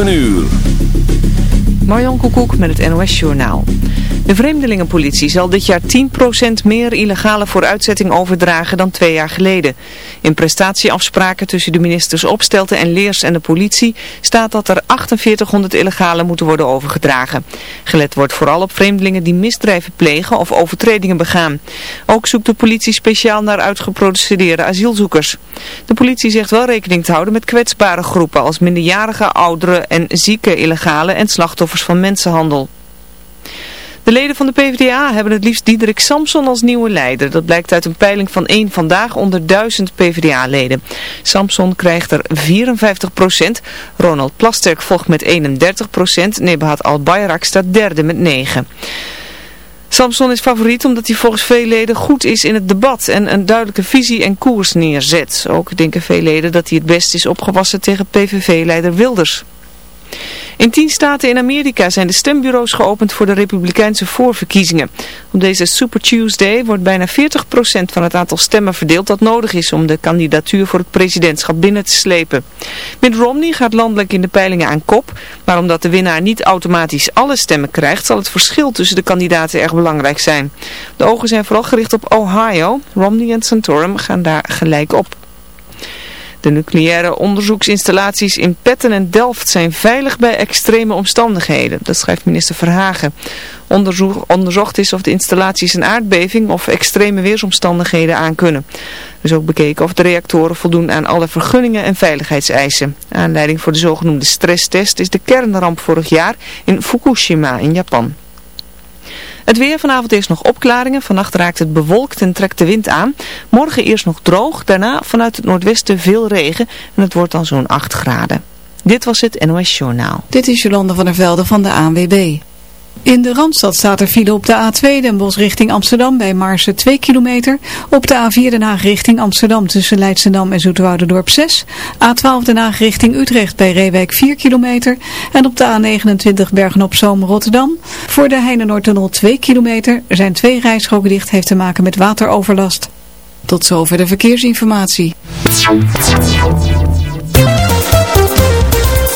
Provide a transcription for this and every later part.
Een uur. Marjan Koekoek met het NOS Journaal. De Vreemdelingenpolitie zal dit jaar 10% meer illegale vooruitzetting overdragen dan twee jaar geleden. In prestatieafspraken tussen de ministers Opstelten en Leers en de politie staat dat er 4800 illegale moeten worden overgedragen. Gelet wordt vooral op vreemdelingen die misdrijven plegen of overtredingen begaan. Ook zoekt de politie speciaal naar uitgeprocedeerde asielzoekers. De politie zegt wel rekening te houden met kwetsbare groepen als minderjarige, ouderen en zieke illegale en slachtoffers van mensenhandel. De leden van de PvdA hebben het liefst Diederik Samson als nieuwe leider. Dat blijkt uit een peiling van 1 vandaag onder 1000 PvdA-leden. Samson krijgt er 54% Ronald Plasterk volgt met 31 procent. Nebahat Al-Bayrak staat derde met 9. Samson is favoriet omdat hij volgens veel leden goed is in het debat en een duidelijke visie en koers neerzet. Ook denken veel leden dat hij het best is opgewassen tegen PVV-leider Wilders. In tien staten in Amerika zijn de stembureaus geopend voor de republikeinse voorverkiezingen. Op deze Super Tuesday wordt bijna 40% van het aantal stemmen verdeeld dat nodig is om de kandidatuur voor het presidentschap binnen te slepen. Mitt Romney gaat landelijk in de peilingen aan kop, maar omdat de winnaar niet automatisch alle stemmen krijgt, zal het verschil tussen de kandidaten erg belangrijk zijn. De ogen zijn vooral gericht op Ohio. Romney en Santorum gaan daar gelijk op. De nucleaire onderzoeksinstallaties in Petten en Delft zijn veilig bij extreme omstandigheden. Dat schrijft minister Verhagen. Onderzoek, onderzocht is of de installaties een aardbeving of extreme weersomstandigheden aankunnen. Er is ook bekeken of de reactoren voldoen aan alle vergunningen en veiligheidseisen. Aanleiding voor de zogenoemde stresstest is de kernramp vorig jaar in Fukushima in Japan. Het weer vanavond eerst nog opklaringen. Vannacht raakt het bewolkt en trekt de wind aan. Morgen eerst nog droog. Daarna vanuit het noordwesten veel regen. En het wordt dan zo'n 8 graden. Dit was het NOS Journaal. Dit is Jolande van der Velde van de ANWB. In de Randstad staat er file op de A2 Den Bosch richting Amsterdam bij Marsen 2 kilometer. Op de A4 Den Haag richting Amsterdam tussen Leidschendam en Zoeterwoudendorp 6. A12 Den Haag richting Utrecht bij Reewijk 4 kilometer. En op de A29 Bergen-op-Zoom Rotterdam. Voor de Heinenoordtunnel 2 kilometer. Er zijn twee rijstroken dicht heeft te maken met wateroverlast. Tot zover de verkeersinformatie.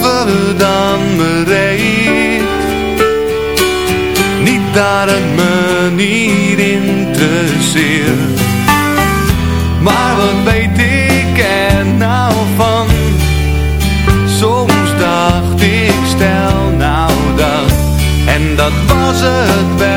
boven dan bereid. Niet daar me niet interesseert. Maar wat weet ik er nou van? Soms dacht ik stel nou dat. En dat was het wel.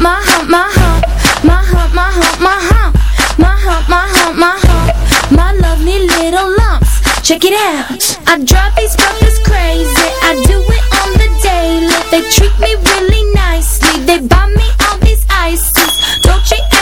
my hump, my hump, my hump, my hump, my hump, my hump, my hump, my little lumps. Check it out. I drive these brothers crazy. I do it on the daily. They treat me really nicely. They buy me all these ices. Don't you?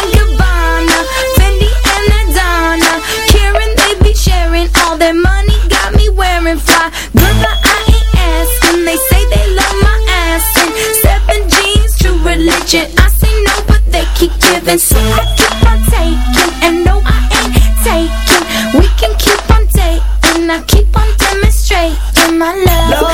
attention. I say no, but they keep giving. So I keep on taking, and no, I ain't taking. We can keep on taking, I keep on demonstrating my love. love.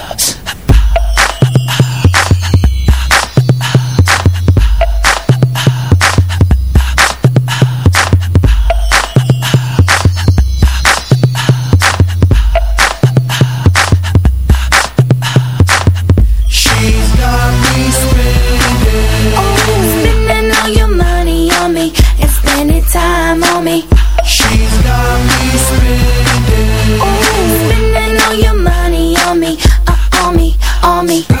Me.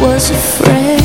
was afraid.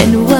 106.9